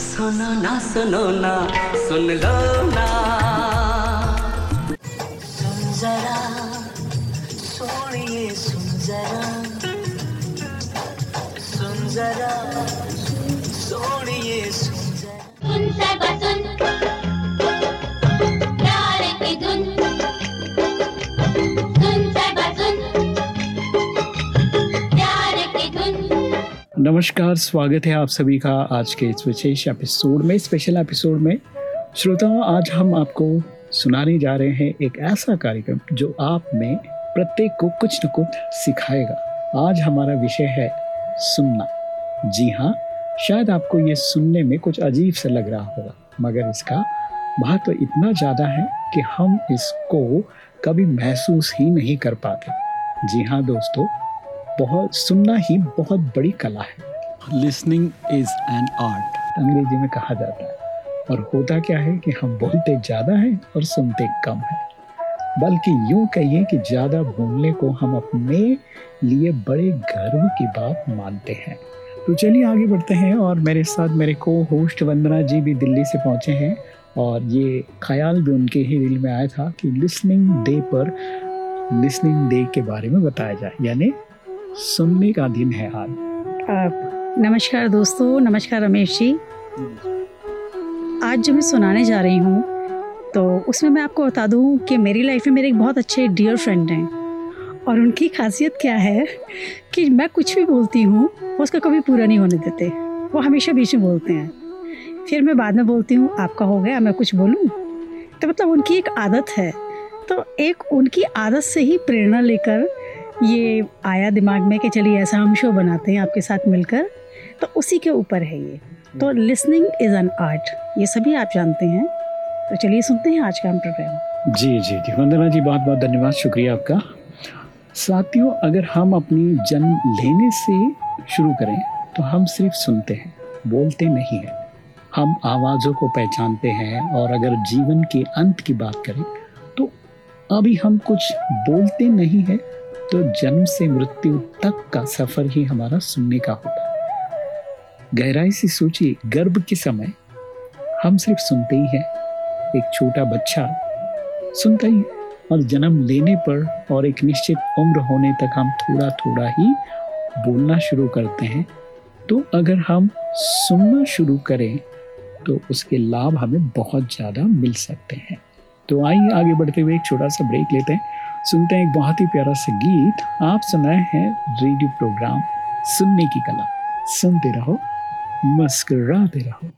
सुनो ना सुनो ना सुन लो ना। सुन जरा सोनिए सुन जरा। सुन जरा सोनिए सुन जरा। सुन सबा सुन। नमस्कार, स्वागत है आप सभी का आज के इस विशेष एपिसोड में, स्पेशल एपिसोड में। श्रोताओं, आज हम आपको सुनाने जा रहे हैं एक ऐसा कार्यक्रम जो आप में प्रत्येक को कुछ न कुछ सिखाएगा। आज हमारा विषय है सुनना। जी हाँ शायद आपको ये सुनने में कुछ अजीब सा लग रहा होगा, मगर इसका महत्व तो इतना ज़्यादा है कि हम इसको कभी महसूस ही नहीं कर पाते। जी हाँ दोस्तों बहुत सुनना ही बहुत बड़ी कला है। लिसनिंग इज़ एन आर्ट अंग्रेज़ी में कहा जाता है। और होता क्या है कि हम बोलते ज़्यादा हैं और सुनते कम हैं। बल्कि यूँ कहिए कि ज़्यादा बोलने को हम अपने लिए बड़े गर्व की बात मानते हैं। तो चलिए आगे बढ़ते हैं और मेरे साथ मेरे को होस्ट वंदना जी भी दिल्ली से पहुँचे हैं। और ये ख्याल भी उनके ही दिल में आया था कि लिसनिंग डे पर लिसनिंग डे के बारे में बताया जाए। यानी सुनने का दिन है आज। नमस्कार दोस्तों, नमस्कार रमेश जी। आज जो मैं सुनाने जा रही हूँ तो उसमें मैं आपको बता दूँ कि मेरी लाइफ में मेरे एक बहुत अच्छे डियर फ्रेंड हैं। और उनकी खासियत क्या है कि मैं कुछ भी बोलती हूँ, वो उसका कभी पूरा नहीं होने देते। वो हमेशा बीच में बोलते हैं। फिर मैं बाद में बोलती हूँ, आपका हो गया मैं कुछ बोलूँ? तो मतलब उनकी एक आदत है। तो एक उनकी आदत से ही प्रेरणा लेकर ये आया दिमाग में कि चलिए ऐसा हम शो बनाते हैं आपके साथ मिलकर। तो उसी के ऊपर है ये। तो लिसनिंग इज़ एन आर्ट ये सभी आप जानते हैं। तो चलिए सुनते हैं आज का हम प्रोग्राम जी जी जी। वंदना जी बहुत बहुत धन्यवाद। शुक्रिया आपका। साथियों अगर हम अपनी जन्म लेने से शुरू करें तो हम सिर्फ़ सुनते हैं बोलते नहीं हैं। हम आवाज़ों को पहचानते हैं और अगर जीवन के अंत की बात करें तो अभी हम कुछ बोलते नहीं हैं तो जन्म से मृत्यु तक का सफ़र ही हमारा सुनने का होता है। गहराई से सोचिए, गर्भ के समय हम सिर्फ़ सुनते ही हैं। एक छोटा बच्चा सुनता ही और जन्म लेने पर और एक निश्चित उम्र होने तक हम थोड़ा थोड़ा ही बोलना शुरू करते हैं। तो अगर हम सुनना शुरू करें तो उसके लाभ हमें बहुत ज़्यादा मिल सकते हैं। तो आइए, आगे बढ़ते हुए एक छोटा सा ब्रेक लेते हैं। सुनते हैं एक बहुत ही प्यारा सा गीत। आप सुनाए हैं रेडियो प्रोग्राम सुनने की कला। सुनते रहो, मस्कराते रहो।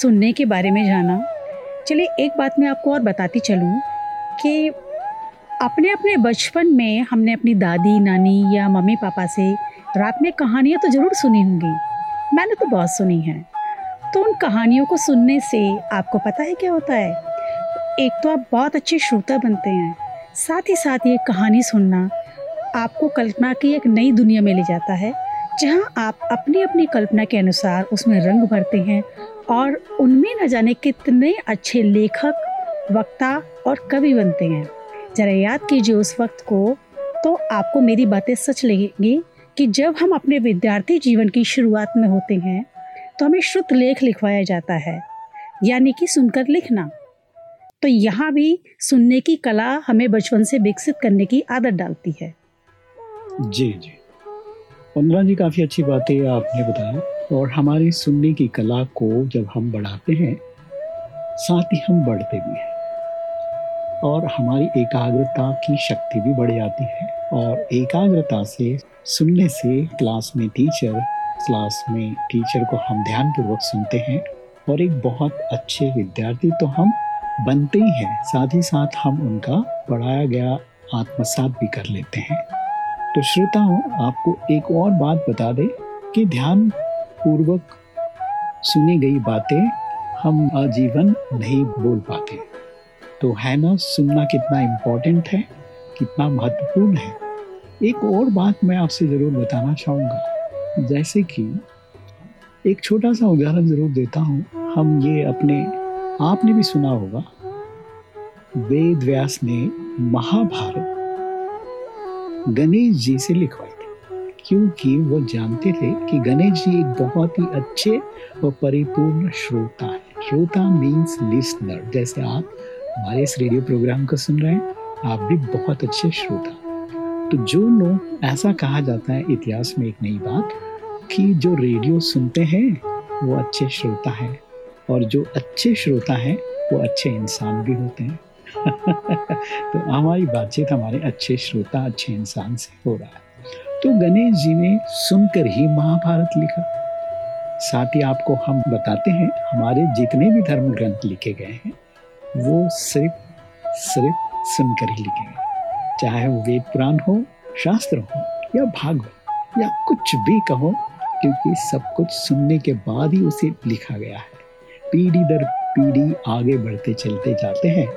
सुनने के बारे में जाना। चलिए एक बात मैं आपको और बताती चलूँ कि अपने अपने बचपन में हमने अपनी दादी, नानी या मम्मी पापा से रात में कहानियाँ तो ज़रूर सुनी होंगी। मैंने तो बहुत सुनी हैं। तो उन कहानियों को सुनने से आपको पता है क्या होता है? एक तो आप बहुत अच्छे श्रोता बनते हैं। साथ ही साथ ये कहानी सुनना आपको कल्पना की एक नई दुनिया में ले जाता है, जहाँ आप अपनी अपनी कल्पना के अनुसार उसमें रंग भरते हैं और उनमें न जाने कितने अच्छे लेखक, वक्ता और कवि बनते हैं। जरा याद कीजिए उस वक्त को तो आपको मेरी बातें सच लगेंगी कि जब हम अपने विद्यार्थी जीवन की शुरुआत में होते हैं तो हमें श्रुत लेख लिखवाया जाता है, यानी कि सुनकर लिखना। तो यहाँ भी सुनने की कला हमें बचपन से विकसित करने की आदत डालती है। जी जी। वंदना जी काफ़ी अच्छी बातें आपने बताया और हमारी सुनने की कला को जब हम बढ़ाते हैं, साथ ही हम बढ़ते भी हैं। और हमारी एकाग्रता की शक्ति भी बढ़ जाती है और एकाग्रता से, सुनने से क्लास में टीचर, क्लास में टीचर को हम ध्यानपूर्वक सुनते हैं और एक बहुत अच्छे विद्यार्थी तो हम बनते ही हैं। साथ ही साथ हम उनका पढ़ाया गया आत्मसात भी कर लेते हैं। तो श्रोताओं, आपको एक और बात बता दें कि ध्यान पूर्वक सुनी गई बातें हम आजीवन नहीं बोल पाते। तो है ना, सुनना कितना इम्पोर्टेंट है, कितना महत्वपूर्ण है। एक और बात मैं आपसे ज़रूर बताना चाहूँगा। जैसे कि एक छोटा सा उदाहरण ज़रूर देता हूँ। हम ये अपने आपने भी सुना होगा वेद व्यास ने महाभारत गणेश जी से लिखवाई थी क्योंकि वो जानते थे कि गणेश जी एक बहुत ही अच्छे और परिपूर्ण श्रोता है। श्रोता मीन्स लिसनर जैसे आप हमारे इस रेडियो प्रोग्राम को सुन रहे हैं, आप भी बहुत अच्छे श्रोता तो जो लोग, ऐसा कहा जाता है इतिहास में एक नई बात, कि जो रेडियो सुनते हैं, वो अच्छे श्रोता हैं। और जो अच्छे श्रोता हैं, वो अच्छे इंसान भी होते हैं। तो हमारी बातचीत हमारे अच्छे श्रोता, अच्छे इंसान से हो रहा है। तो गणेश जी ने सुनकर ही महाभारत लिखा। साथ ही आपको हम बताते हैं, हमारे जितने भी धर्म ग्रंथ लिखे गए हैं, वो सिर्फ़ सिर्फ़ सुनकर ही लिखे गए। चाहे वो वेद पुराण हो, शास्त्र हो, या भागवत या कुछ भी कहो, क्योंकि सब कुछ सुनने के बाद ही उसे लिखा गया है। पीढ़ी दर पीढ़ी आगे बढ़ते चलते जाते हैं,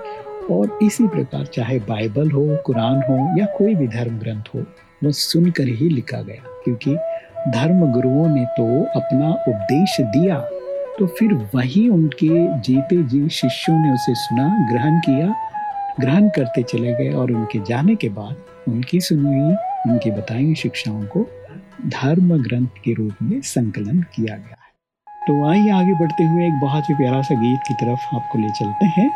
और इसी प्रकार चाहे बाइबल हो, कुरान हो, या कोई भी धर्म ग्रंथ हो वो सुनकर ही लिखा गया, क्योंकि धर्म गुरुओं ने तो अपना उपदेश दिया। तो फिर वही उनके जीते जी शिष्यों ने उसे सुना, ग्रहण किया, ग्रहण करते चले गए और उनके जाने के बाद उनकी सुनी हुई, उनकी बताई हुई शिक्षाओं को धर्म ग्रंथ के रूप में संकलन किया गया है। तो आइए आगे बढ़ते हुए एक बहुत ही प्यारा सा गीत की तरफ़ आपको ले चलते हैं।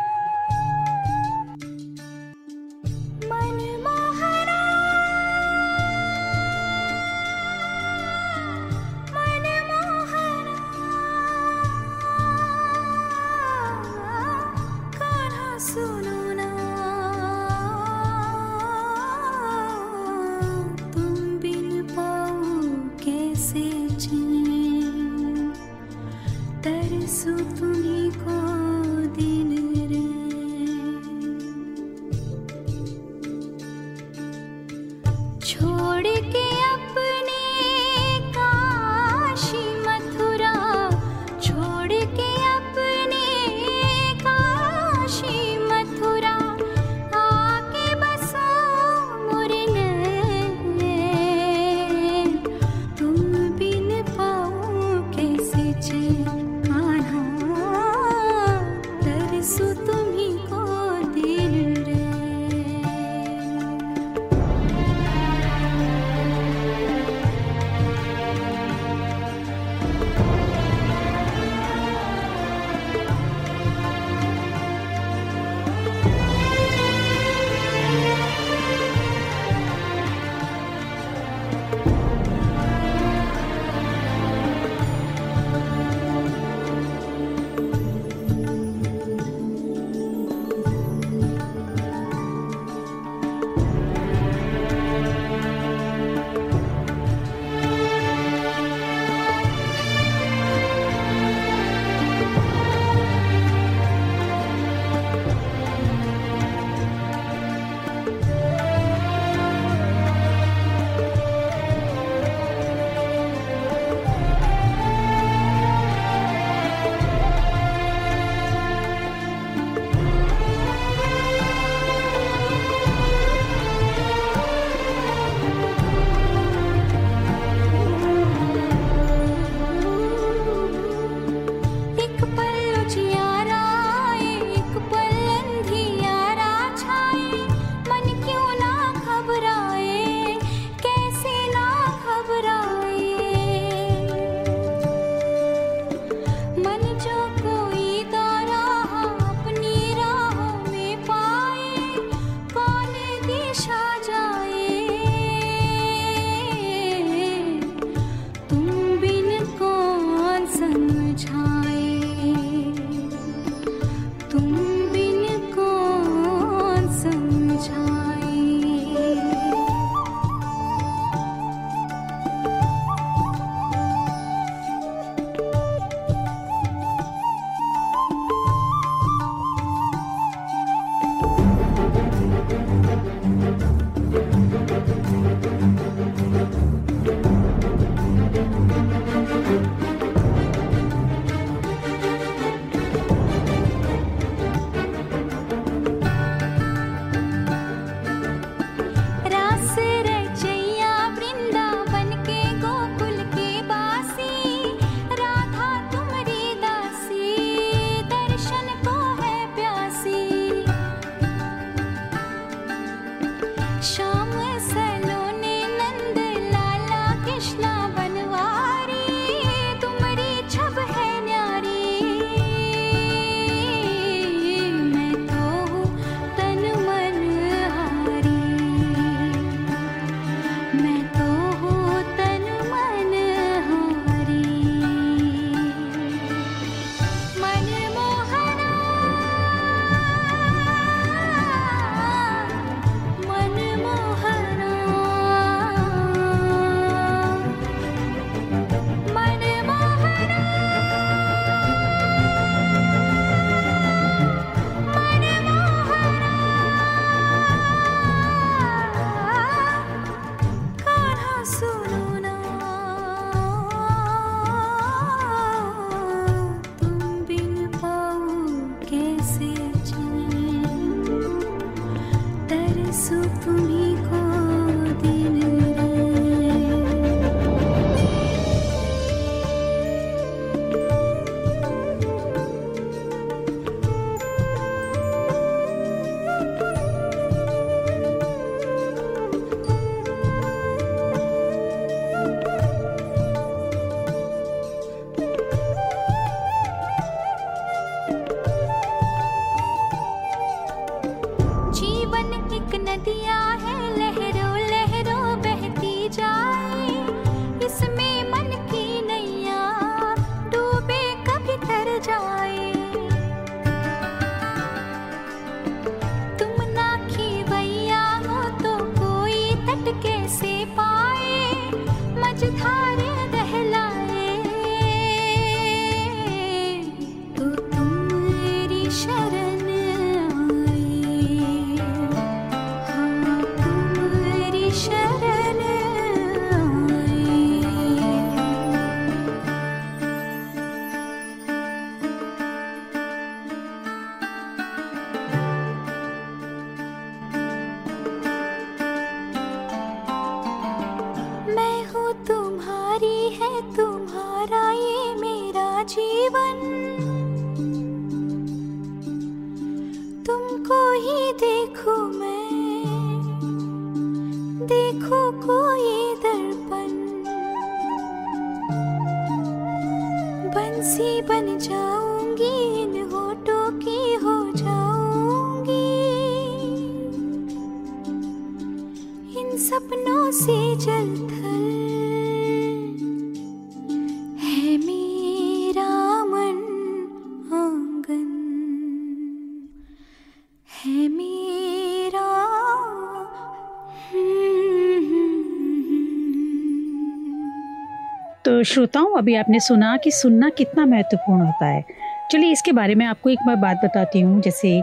तो श्रोताओं, अभी आपने सुना कि सुनना कितना महत्वपूर्ण होता है। चलिए इसके बारे में आपको एक मैं बात बताती हूँ, जैसे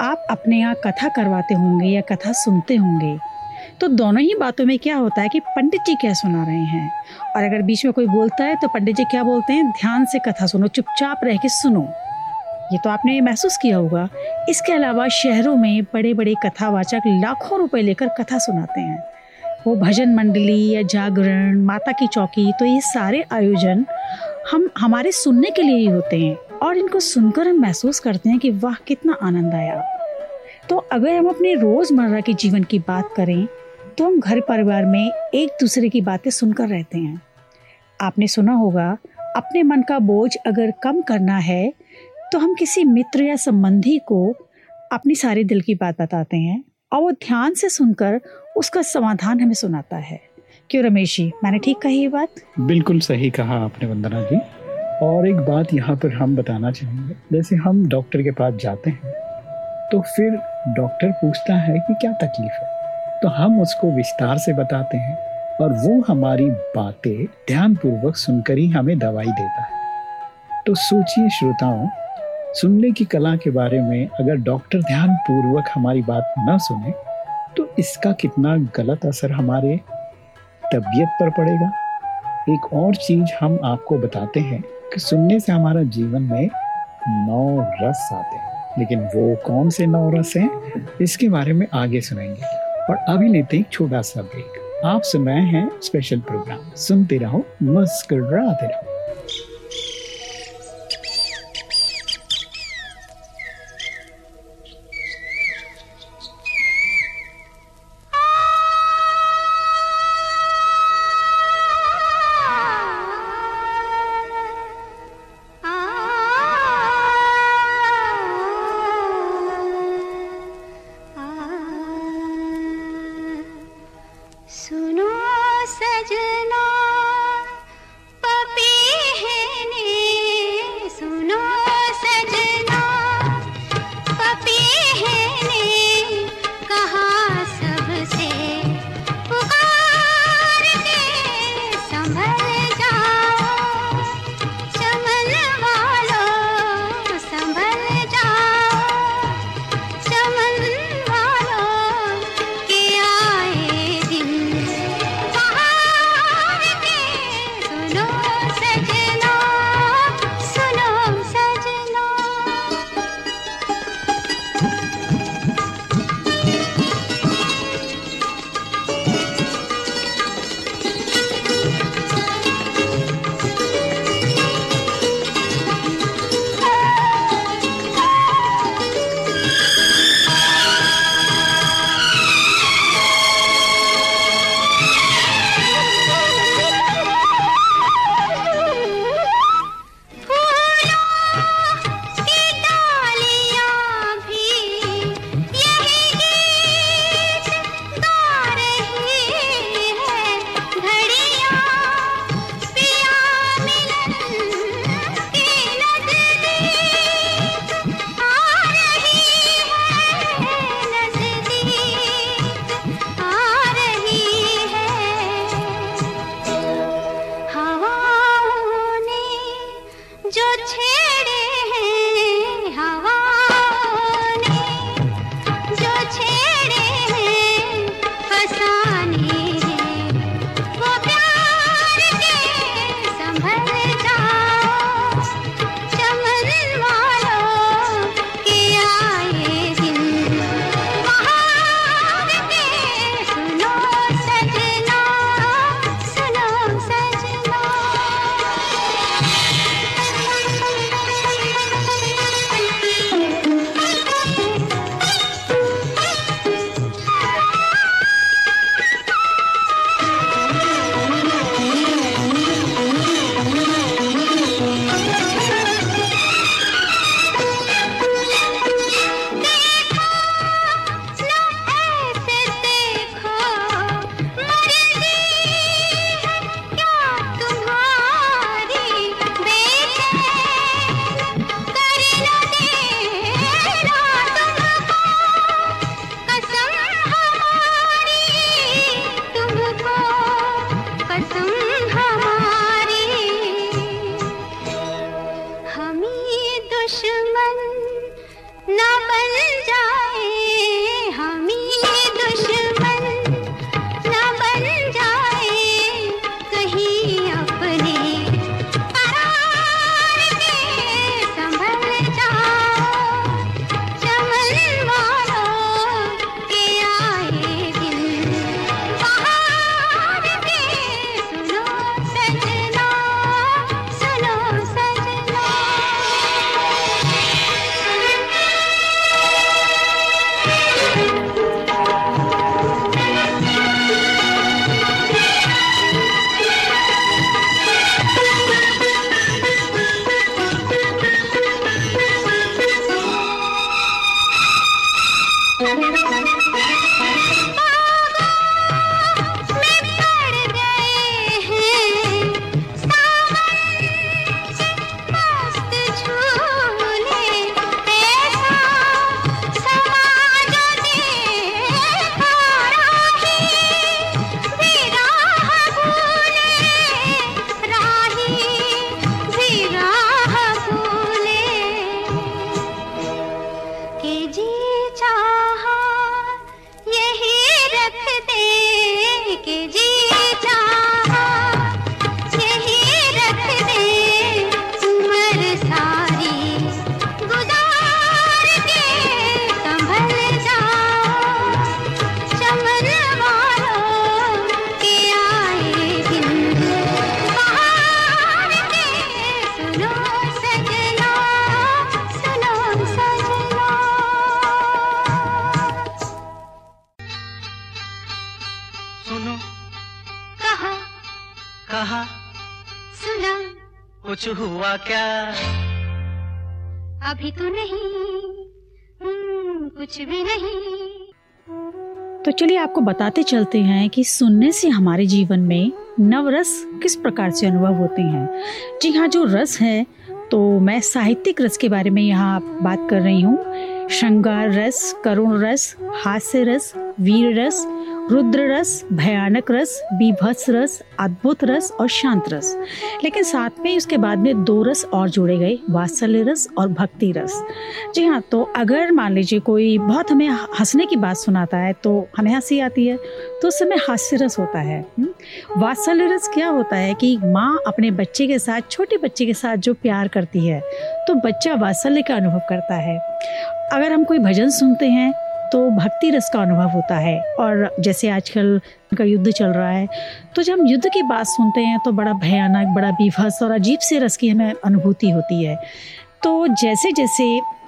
आप अपने यहाँ कथा करवाते होंगे या कथा सुनते होंगे तो दोनों ही बातों में क्या होता है कि पंडित जी क्या सुना रहे हैं? और अगर बीच में कोई बोलता है तो पंडित जी क्या बोलते हैं? ध्यान से कथा सुनो, चुपचाप रह के सुनो। ये तो आपने महसूस किया होगा। इसके अलावा शहरों में बड़े बड़े कथावाचक लाखों रुपए लेकर कथा सुनाते हैं। वो भजन मंडली या जागरण, माता की चौकी तो ये सारे आयोजन हम, हमारे सुनने के लिए ही होते हैं और इनको सुनकर हम महसूस करते हैं कि वाह, कितना आनंद आया। तो अगर हम अपने रोज़मर्रा के जीवन की बात करें तो हम घर परिवार में एक दूसरे की बातें सुनकर रहते हैं। आपने सुना होगा, अपने मन का बोझ अगर कम करना है तो हम किसी मित्र या संबंधी को अपनी सारी दिल की बात बताते हैं और वो ध्यान से सुनकर उसका समाधान हमें सुनाता है। क्यों रमेश जी, मैंने ठीक कही ये बात? बिल्कुल सही कहा आपने वंदना जी। और एक बात यहाँ पर हम बताना चाहेंगे। जैसे हम डॉक्टर के पास जाते हैं तो फिर डॉक्टर पूछता है कि क्या तकलीफ़ है? तो हम उसको विस्तार से बताते हैं और वो हमारी बातें ध्यानपूर्वक सुनकर ही हमें दवाई देता है। तो सोचिए श्रोताओं, सुनने की कला के बारे में अगर डॉक्टर ध्यानपूर्वक हमारी बात न सुने तो इसका कितना गलत असर हमारे तबीयत पर पड़ेगा? एक और चीज़ हम आपको बताते हैं कि सुनने से हमारा जीवन में नौ रस आते हैं। लेकिन वो कौन से नौ रस हैं, इसके बारे में आगे सुनेंगे। और अभी लेते हैं छोटा सा ब्रेक आप सुन रहे हैं स्पेशल प्रोग्राम सुनते रहो, मुस्कुराते रहो। बताते चलते हैं कि सुनने से हमारे जीवन में नवरस किस प्रकार से अनुभव होते हैं। जी हाँ जो रस है तो मैं साहित्यिक रस के बारे में यहाँ बात कर रही हूँ। श्रृंगार रस, करुण रस, हास्य रस, वीर रस रुद्र रस भयानक रस, बीभत्स रस, अद्भुत रस और शांत रस। लेकिन साथ में उसके बाद में दो रस और जोड़े गए, वात्सल्य रस और भक्ति रस। जी हाँ तो अगर मान लीजिए कोई बहुत हमें हंसने की बात सुनाता है तो हमें हँसी आती है तो उस समय हास्य रस होता है? वात्सल्य रस क्या होता है कि माँ अपने बच्चे के साथ, छोटे बच्चे के साथ जो प्यार करती है तो बच्चा वात्सल्य का अनुभव करता है। अगर हम कोई भजन सुनते हैं तो भक्ति रस का अनुभव होता है। और जैसे आजकल का युद्ध चल रहा है तो जब हम युद्ध की बात सुनते हैं तो बड़ा भयानक बड़ा बीभत्स और अजीब से रस की हमें अनुभूति होती है। तो जैसे जैसे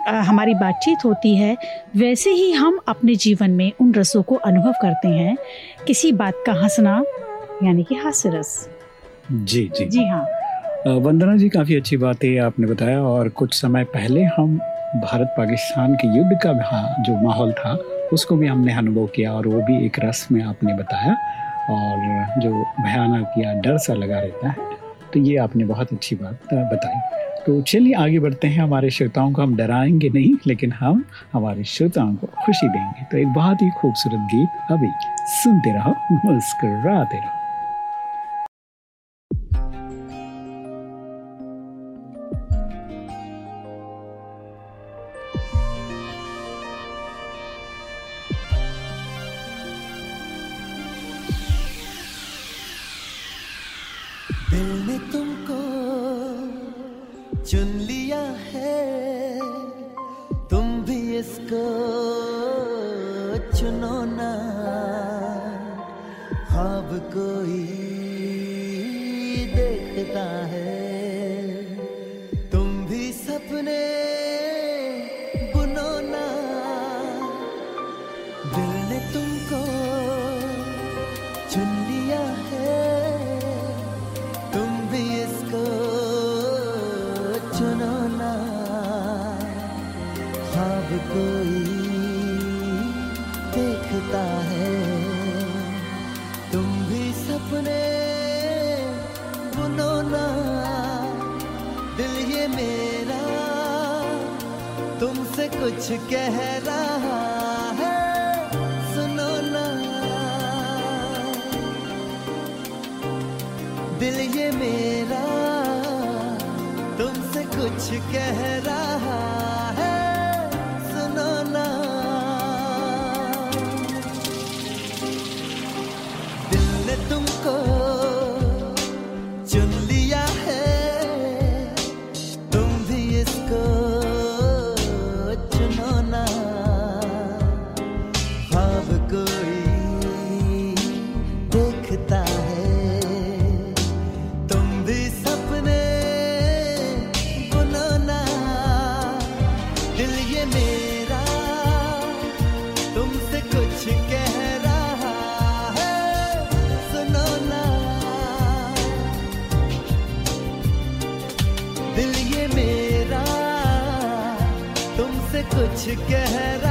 हमारी बातचीत होती है वैसे ही हम अपने जीवन में उन रसों को अनुभव करते हैं। किसी बात का हंसना यानी कि हास्य रस। जी जी। जी हाँ। वंदना जी काफ़ी अच्छी बात है आपने बताया और कुछ समय पहले हम भारत पाकिस्तान के युद्ध का हाँ, जो माहौल था उसको भी हमने अनुभव किया और वो भी एक रस में आपने बताया और जो भयानक या डर सा लगा रहता है तो ये आपने बहुत अच्छी बात बताई। तो चलिए आगे बढ़ते हैं। हमारे श्रोताओं को हम डराएँगे नहीं लेकिन हम हमारे श्रोताओं को खुशी देंगे। तो एक बहुत ही खूबसूरत गीत अभी सुनते रहो मुस्कुराते रहो। चुनो ना। ख्वाब कोई कुछ कह रहा है सुनो ना। दिल ये मेरा तुमसे कुछ कह रहा कुछ कह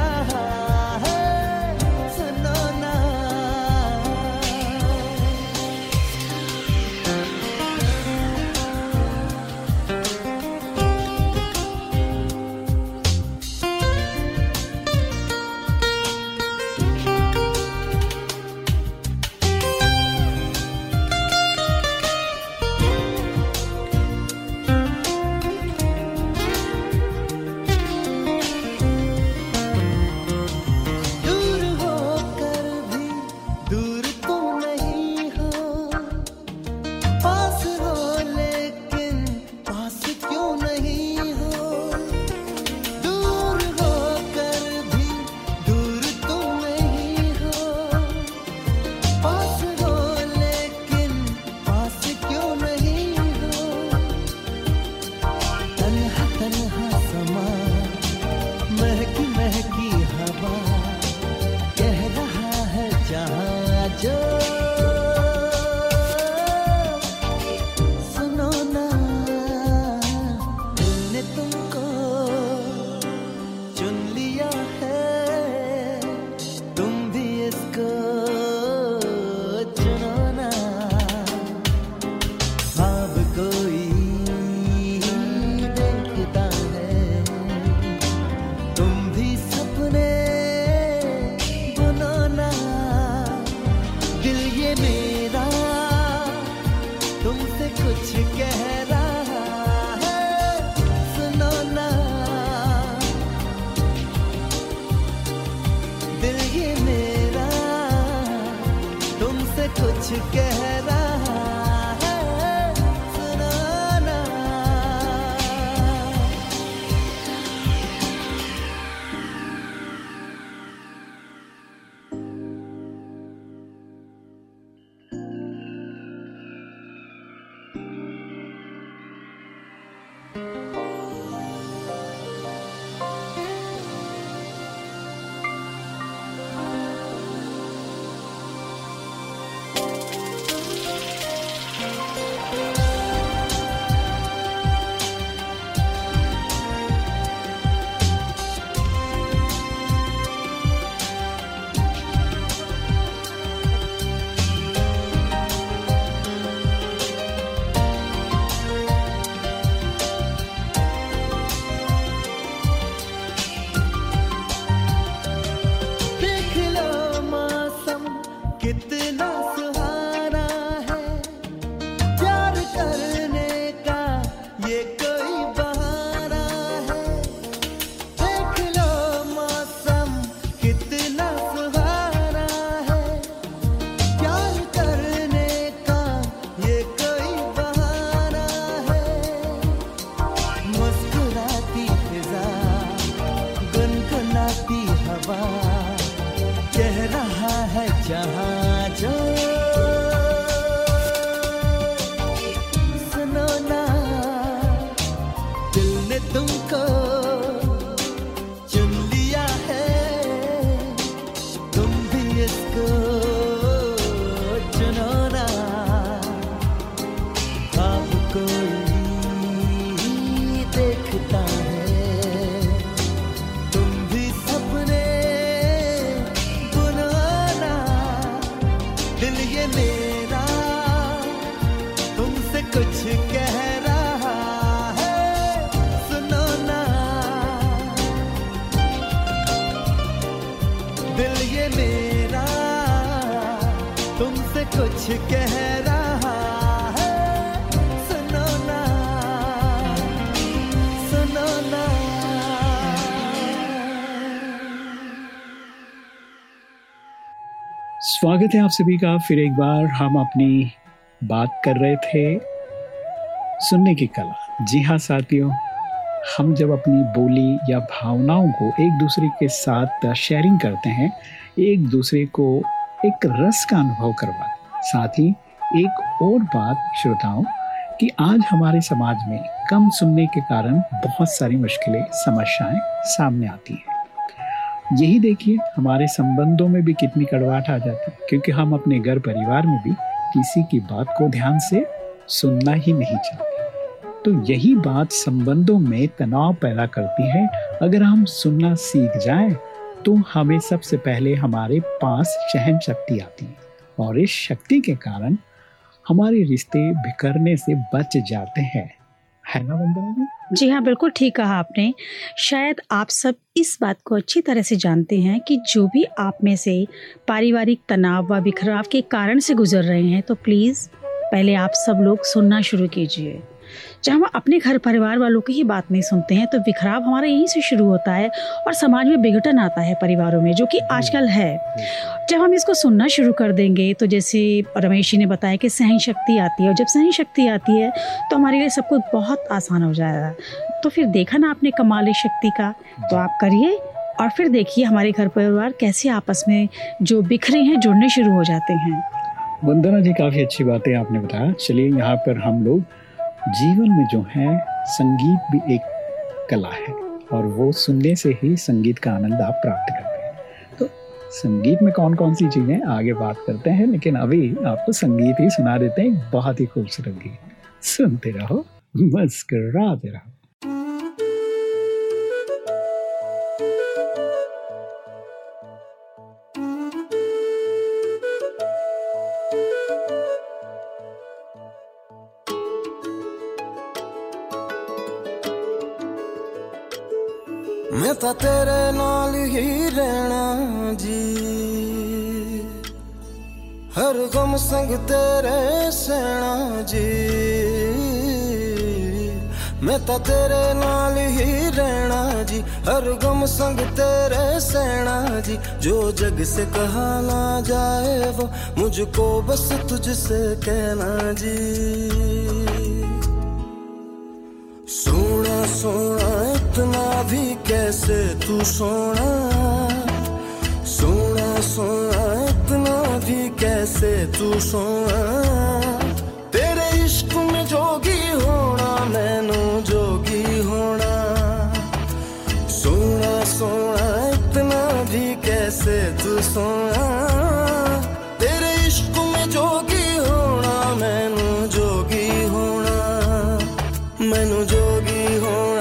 कुछ कह रहा है। सुनो ना सुनो ना। स्वागत है आप सभी का, फिर एक बार हम अपनी बात कर रहे थे सुनने की कला। जी हाँ साथियों, हम जब अपनी बोली या भावनाओं को एक दूसरे के साथ शेयरिंग करते हैं, एक दूसरे को एक रस का अनुभव करवाते साथ ही एक और बात, श्रोताओं, कि आज हमारे समाज में कम सुनने के कारण बहुत सारी मुश्किलें, समस्याएँ सामने आती हैं। यही देखिए, हमारे संबंधों में भी कितनी कड़वाहट आ जाती है, क्योंकि हम अपने घर परिवार में भी किसी की बात को ध्यान से सुनना ही नहीं चाहते। तो यही बात संबंधों में तनाव पैदा करती है। अगर हम सुनना सीख जाएँ तो हमें सबसे पहले हमारे पास सहन शक्ति आती है। और इस शक्ति के कारण हमारे रिश्ते बिखरने से बच जाते हैं। है ना वंदना जी? जी हाँ बिल्कुल ठीक कहा आपने। शायद आप सब इस बात को अच्छी तरह से जानते हैं कि जो भी आप में से पारिवारिक तनाव व बिखराव के कारण से गुजर रहे हैं तो प्लीज़ पहले आप सब लोग सुनना शुरू कीजिए। जब हम अपने घर परिवार वालों की ही बात नहीं सुनते हैं तो बिखराव हमारा यहीं से शुरू होता है और समाज में विघटन आता है परिवारों में जो कि आजकल है। जब हम इसको सुनना शुरू कर देंगे तो जैसे रमेश जी ने बताया कि सहन शक्ति आती है और जब सहन शक्ति आती है तो हमारे लिए सब कुछ बहुत आसान हो जाएगा। तो फिर देखा ना आपने कमाल शक्ति का? तो आप करिए और फिर देखिए हमारे घर परिवार कैसे आपस में जो बिखरे हैं जुड़ने शुरू हो जाते हैं। वंदना जी काफ़ी अच्छी बातें आपने बताया। चलिए यहाँ पर हम लोग जीवन में जो है, संगीत भी एक कला है और वो सुनने से ही संगीत का आनंद आप प्राप्त करते हैं। तो संगीत में कौन कौन सी चीज़ें? आगे बात करते हैं, लेकिन अभी आपको संगीत ही सुना देते हैं बहुत ही खूबसूरत गीत। सुनते रहो मस्कर रहो। ता तेरे नाल ही रहना जी हर गम संग तेरे सेना जी मैं ता तेरे नाल ही रहना जी हर गम संग तेरे सेना जी जो जग से कहा ना जाए वो मुझको बस तुझसे कहना जी सोना सोना भी कैसे तू सोना? सोना सोना, इतना भी कैसे तू सोना? तेरे इश्क में जोगी होना, मैनू जोगी होना। सोना सोना, इतना भी कैसे तू सोना? तेरे जोगी होना, मैनू जोगी होना। मैनू जोगी होना।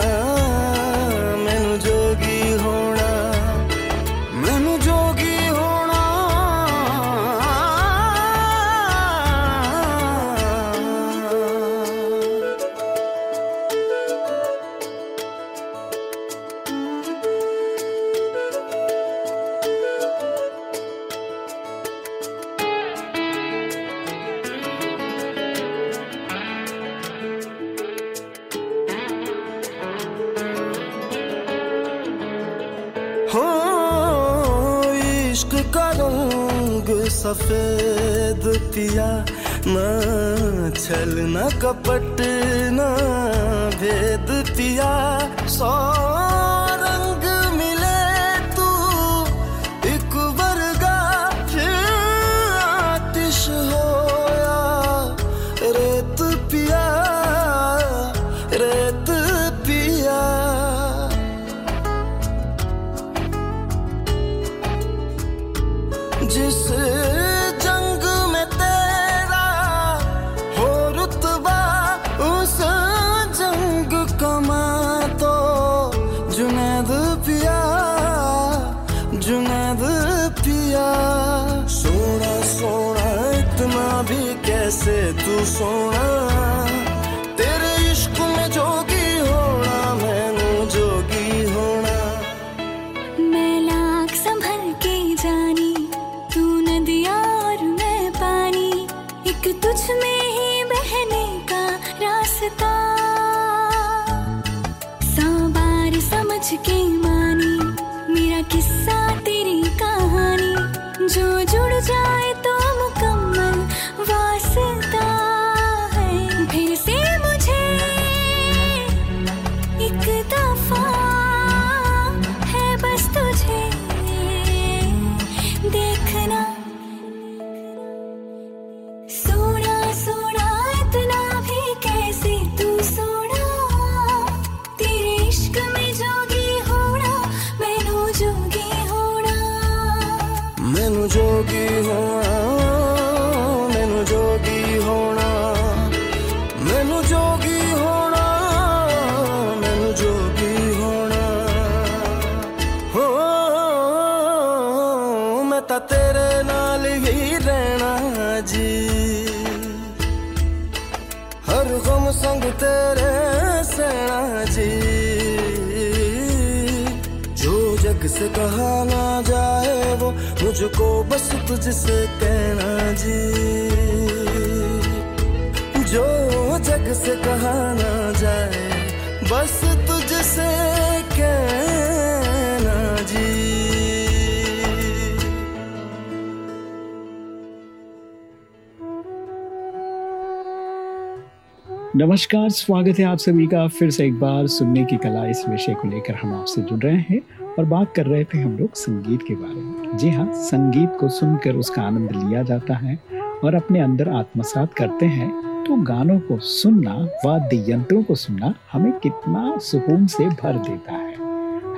नमस्कार, स्वागत है आप सभी का फिर से एक बार सुनने की कला। इस विषय को लेकर हम आपसे जुड़ रहे हैं और बात कर रहे थे हम लोग संगीत के बारे में। जी हाँ संगीत को सुनकर उसका आनंद लिया जाता है और अपने अंदर आत्मसात करते हैं। तो गानों को सुनना, वाद्य यंत्रों को सुनना हमें कितना सुकून से भर देता है।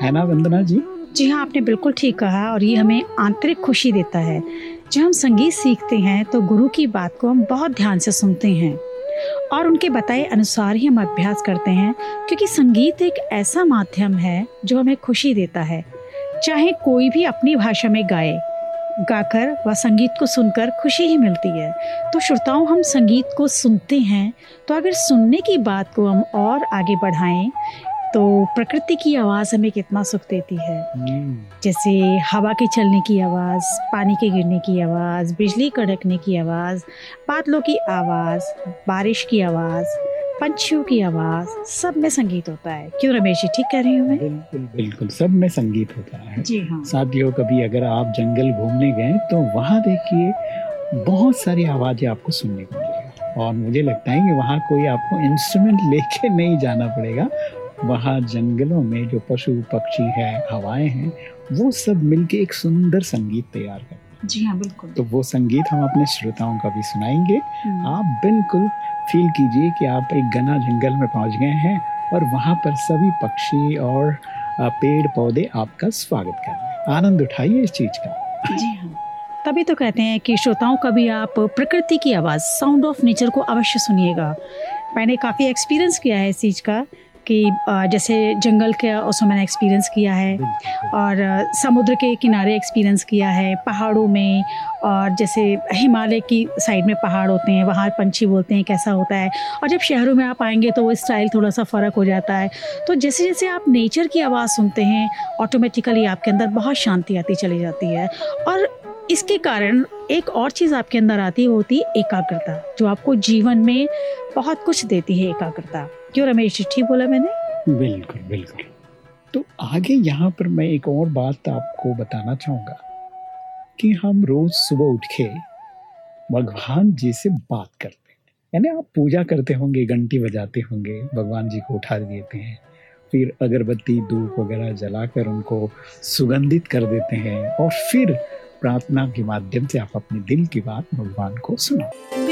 है ना वंदना जी? जी हाँ आपने बिल्कुल ठीक कहा और ये हमें आंतरिक खुशी देता है। जब हम संगीत सीखते हैं तो गुरु की बात को हम बहुत ध्यान से सुनते हैं। और उनके बताए अनुसार ही हम अभ्यास करते हैं, क्योंकि संगीत एक ऐसा माध्यम है जो हमें खुशी देता है। चाहे कोई भी अपनी भाषा में गाए, गाकर व संगीत को सुनकर खुशी ही मिलती है। तो श्रोताओं, हम संगीत को सुनते हैं तो अगर सुनने की बात को हम और आगे बढ़ाएँ तो प्रकृति की आवाज़ हमें कितना सुख देती है। जैसे हवा के चलने की आवाज़ पानी के गिरने की आवाज़ बिजली कड़कने की आवाज़ बादलों की आवाज़ बारिश की आवाज़ पंछियों की आवाज़ सब में संगीत होता है। क्यों रमेश जी ठीक कह रही हूँ मैं? बिल्कुल बिल्कुल सब में संगीत होता है। जी हाँ। साथियों कभी अगर आप जंगल घूमने गए तो वहाँ देखिए बहुत सारी आवाज़ें आपको सुनने को मिलेगा। और मुझे लगता है कि वहाँ कोई आपको इंस्ट्रूमेंट लेके नहीं जाना पड़ेगा। वहाँ जंगलों में जो पशु पक्षी है हवाएँ हैं वो सब मिलके एक सुंदर संगीत तैयार करते हैं। जी हाँ बिल्कुल। तो वो संगीत हम अपने श्रोताओं का भी सुनाएँगे। हम्म, आप बिल्कुल फील कीजिए कि आप एक घना जंगल में पहुँच गए हैं और वहाँ पर सभी पक्षी और पेड़ पौधे आपका स्वागत कर रहे हैं। आनंद उठाइए इस चीज़ का। जी हाँ। तभी तो कहते हैं कि श्रोताओं का भी आप प्रकृति की आवाज़ साउंड ऑफ़ नेचर को अवश्य सुनिएगा। मैंने काफ़ी एक्सपीरियंस किया है इस चीज़ का। कि जैसे जंगल के उसमें मैंने एक्सपीरियंस किया है और समुद्र के किनारे एक्सपीरियंस किया है पहाड़ों में और जैसे हिमालय की साइड में पहाड़ होते हैं वहाँ पंछी बोलते हैं कैसा होता है और जब शहरों में आप आएँगे तो वो स्टाइल थोड़ा सा फ़र्क हो जाता है। तो जैसे जैसे आप नेचर की आवाज़ सुनते हैं ऑटोमेटिकली आपके अंदर बहुत शांति आती चली जाती है और इसके कारण एक और चीज़ आपके अंदर आती है वो होती है एकाग्रता जो आपको जीवन में बहुत कुछ देती है एकाग्रता। क्यों रमेश जी, ठीक बोला मैंने? बिल्कुल बिल्कुल। तो आगे यहाँ पर मैं एक और बात आपको बताना चाहूँगा कि हम रोज सुबह उठ के भगवान जी से बात करते हैं। यानी आप पूजा करते होंगे, घंटी बजाते होंगे, भगवान जी को उठा देते हैं। फिर अगरबत्ती, धूप वगैरह जलाकर उनको सुगंधित कर देते हैं और फिर प्रार्थना के माध्यम से आप अपने दिल की बात भगवान को सुनाओ।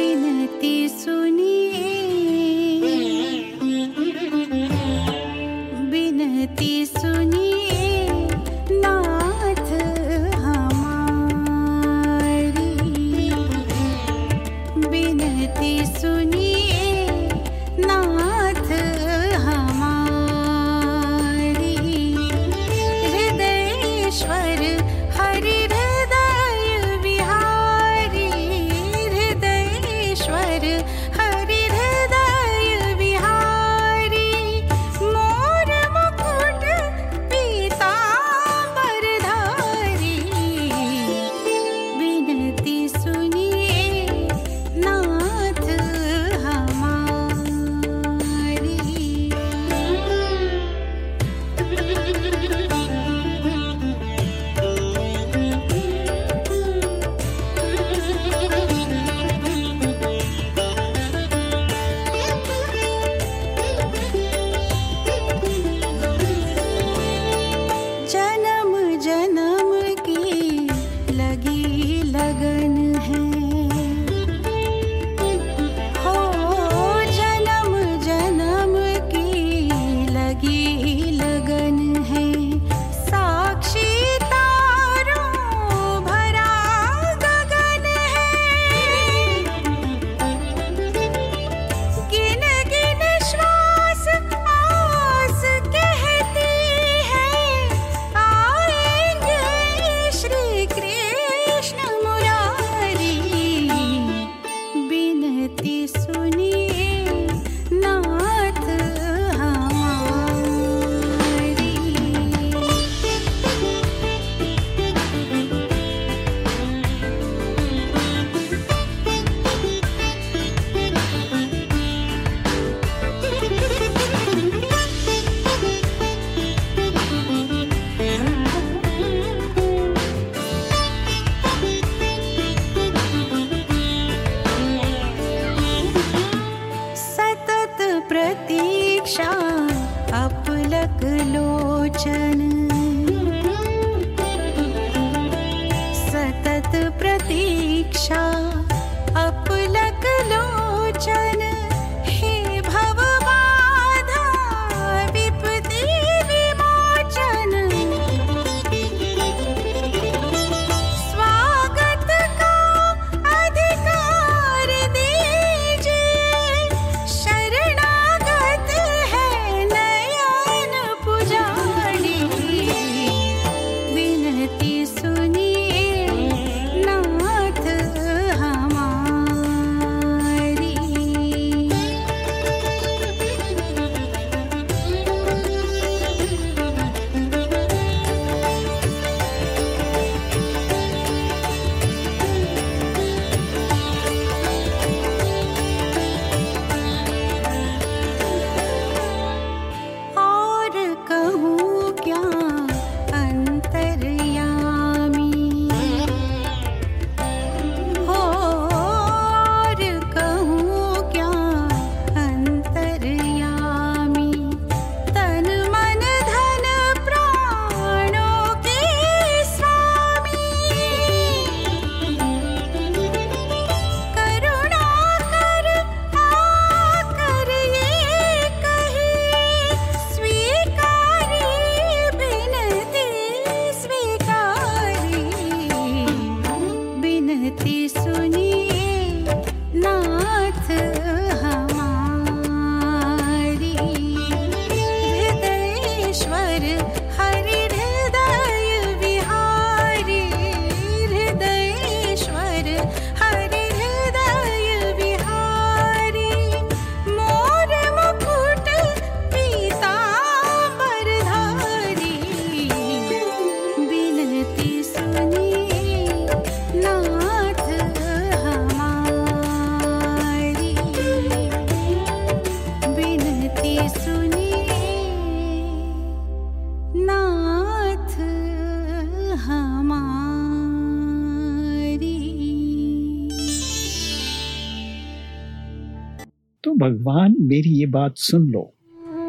मेरी ये बात सुन लो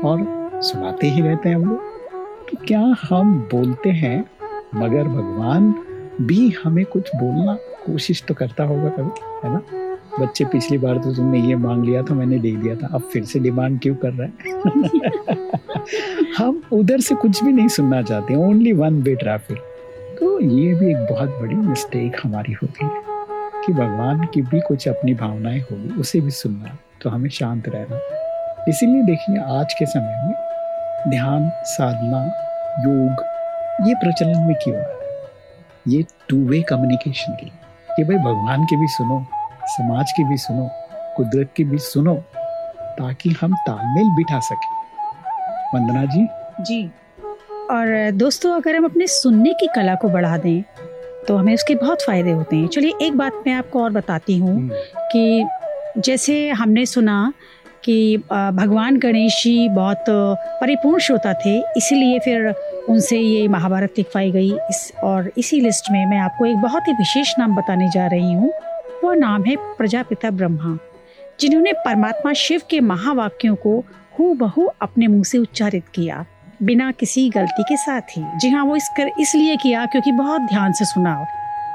और सुनाते ही रहते हैं हम लोग। तो क्या हम बोलते हैं, मगर भगवान भी हमें कुछ बोलना कोशिश तो करता होगा कभी, है ना? बच्चे, पिछली बार तो तुमने ये मांग लिया था, मैंने दे दिया था, अब फिर से डिमांड क्यों कर रहा है? हम उधर से कुछ भी नहीं सुनना चाहते ओनली वन वे ट्रैफ़िक तो ये भी एक बहुत बड़ी मिस्टेक हमारी होती है, कि भगवान की भी कुछ अपनी भावनाएँ होगी, उसे भी सुनना। तो हमें शांत रहना। इसीलिए देखिए आज के समय में ध्यान साधना योग ये प्रचलन में क्यों है? ये टू वे कम्युनिकेशन की कि भाई भगवान की भी सुनो समाज की भी सुनो कुदरत की भी सुनो ताकि हम तालमेल बिठा सकें। वंदना जी? जी। और दोस्तों अगर हम अपने सुनने की कला को बढ़ा दें तो हमें उसके बहुत फ़ायदे होते हैं। चलिए एक बात मैं आपको और बताती हूँ कि जैसे हमने सुना कि भगवान गणेश जी बहुत परिपूर्ण श्रोता थे, इसीलिए फिर उनसे ये महाभारत लिखवाई गई। इस, और इसी लिस्ट में मैं आपको एक बहुत ही विशेष नाम बताने जा रही हूँ। वह नाम है प्रजापिता ब्रह्मा, जिन्होंने परमात्मा शिव के महावाक्यों को हु बहू अपने मुँह से उच्चारित किया, बिना किसी गलती के साथ ही। जी हाँ वो इस कर इसलिए किया क्योंकि बहुत ध्यान से सुना।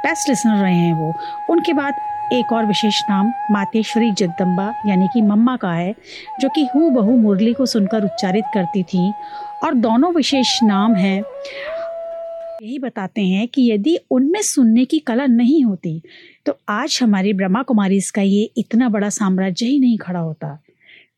बेस्ट लिसनर रहे हैं वो। उनके बाद एक और विशेष नाम मातेश्वरी जगदम्बा, यानी कि मम्मा का है, जो कि हु बहू मुरली को सुनकर उच्चारित करती थी। और दोनों विशेष नाम हैं। यही बताते हैं कि यदि उनमें सुनने की कला नहीं होती तो आज हमारी ब्रह्मा कुमारी का ये इतना बड़ा साम्राज्य ही नहीं खड़ा होता।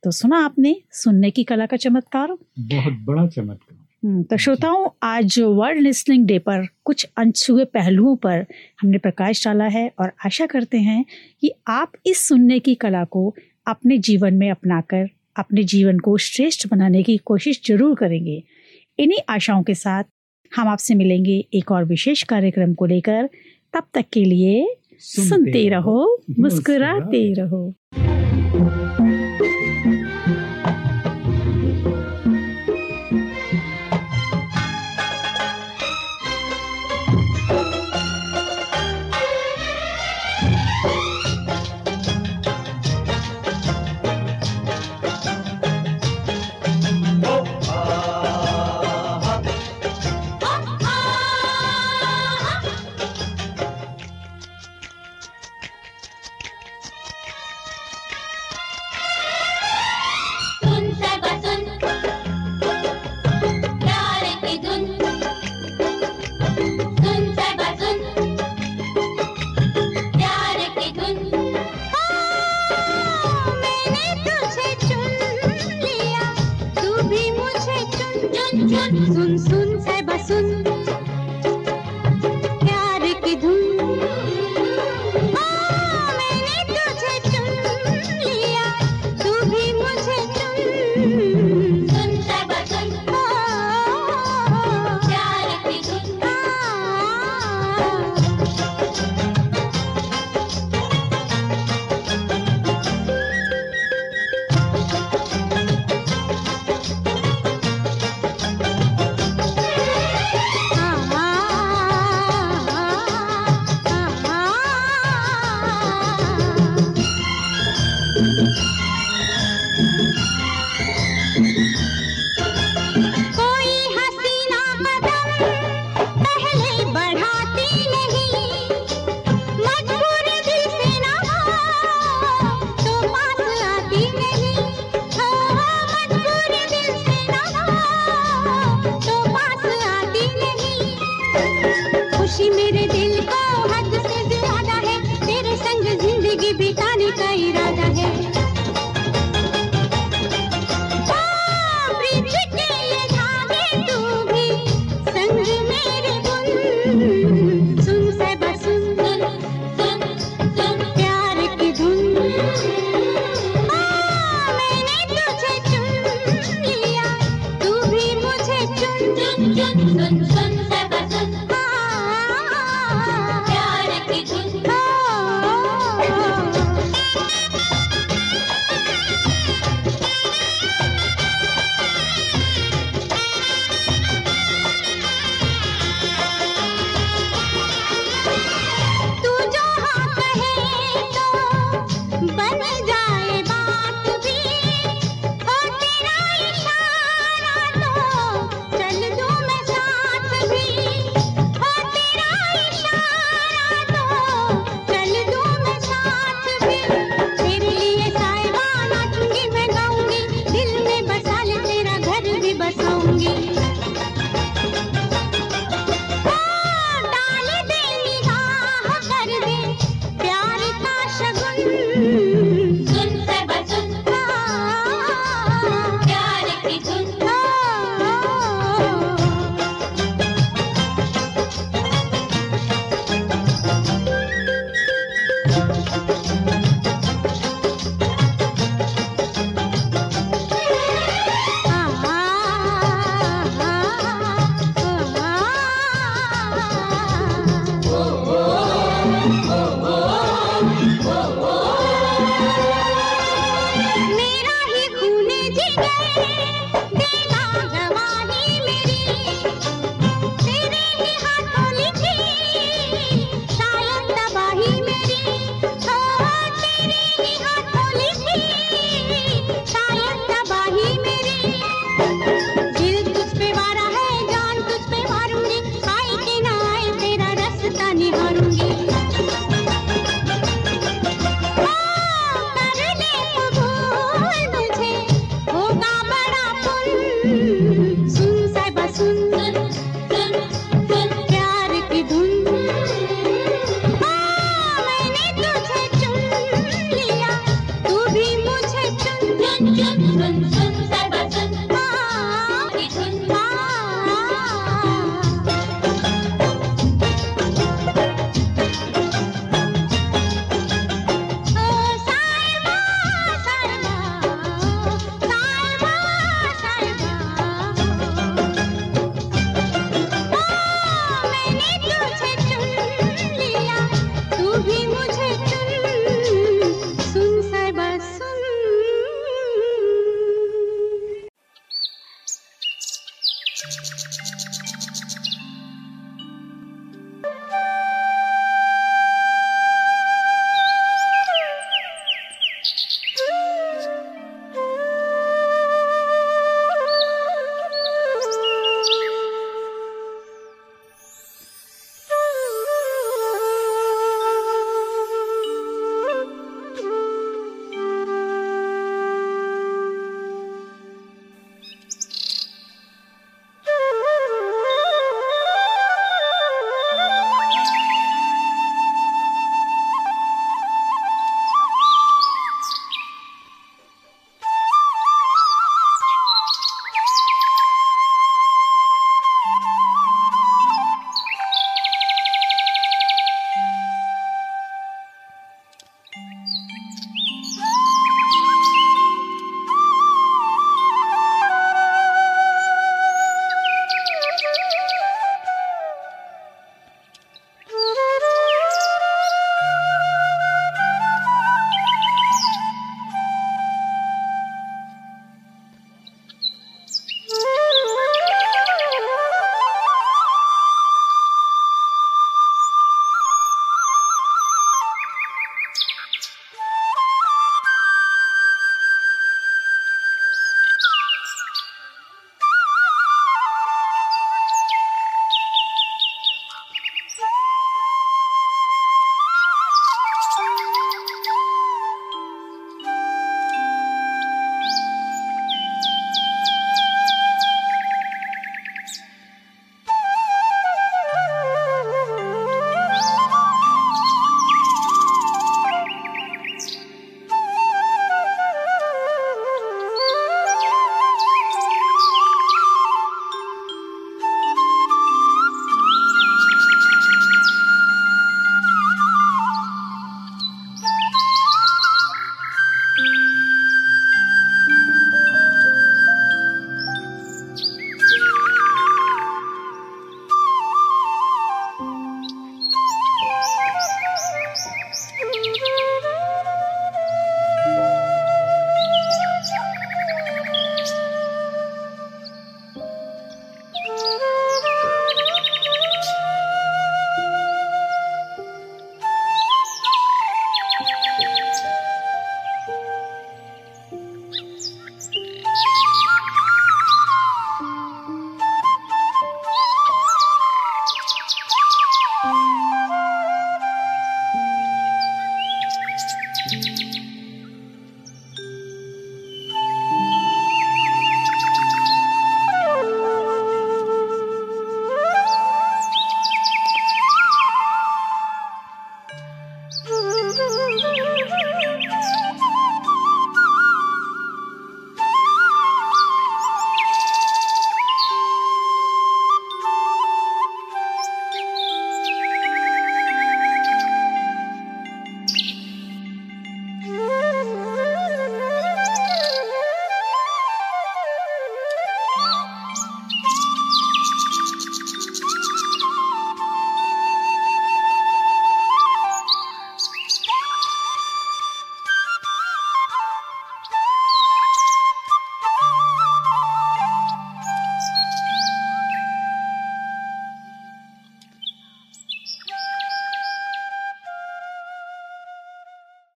तो सुना आपने, सुनने की कला का चमत्कार? बहुत बड़ा चमत्कार। तो श्रोताओं आज वर्ल्ड लिसनिंग डे पर कुछ अनछुए पहलुओं पर हमने प्रकाश डाला है और आशा करते हैं कि आप इस सुनने की कला को अपने जीवन में अपनाकर अपने जीवन को श्रेष्ठ बनाने की कोशिश ज़रूर करेंगे। इन्हीं आशाओं के साथ हम आपसे मिलेंगे एक और विशेष कार्यक्रम को लेकर। तब तक के लिए सुनते रहो मुस्कुराते रहो।